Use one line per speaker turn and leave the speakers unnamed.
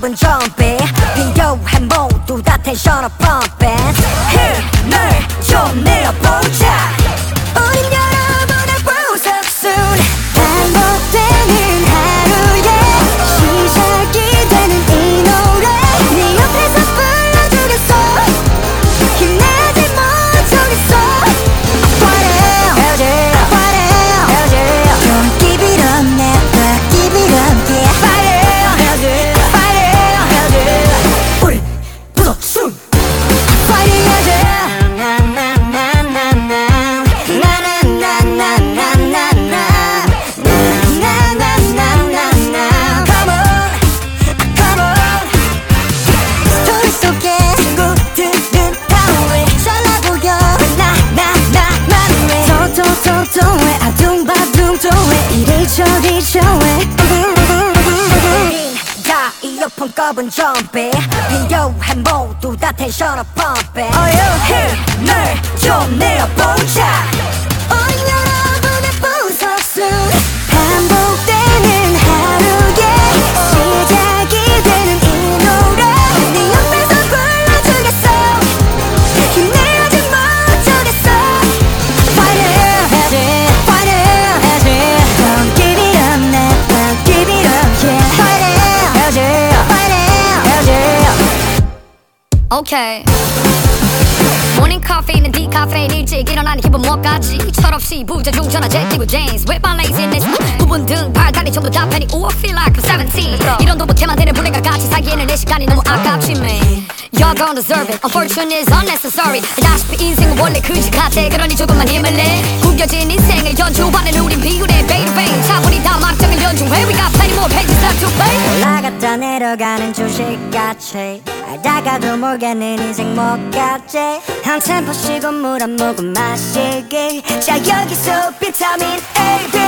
겁은 좀비 필요한 모두 다 텐션을 펌 좋아해 야 이어폰 꺼본 좀비. 비교해 모두 다 텐션업 펌핑 어여 힘을 좀 내어보자. 어여라
오케이 모닝 카페인은 디카페인 일찍 일어나는 기분 뭐까지? 철없이 부자중 전화 제끼고 제인스 웹방 레이지네스 부분 등 발다리 전부 다 팬이 오 feel like I'm 17 이런 도박해만 되는 분들과 같이 살기에는 내 시간이 너무 아깝지 man Y'all don't deserve it. Unfortune is unnecessary. 다시피 인생은 원래 그지 같아 그러니 조금만 힘을 내. 구겨진 인생을 연주하는 우린 베이르 베인 차분히 다 막장을 연주해. We got
내려가는 주식같이. 알다가도 모르겠는 인생 뭐같지. 한 템포 쉬고 물 한 모금 마시기. 자 여기서 비타민 A, B,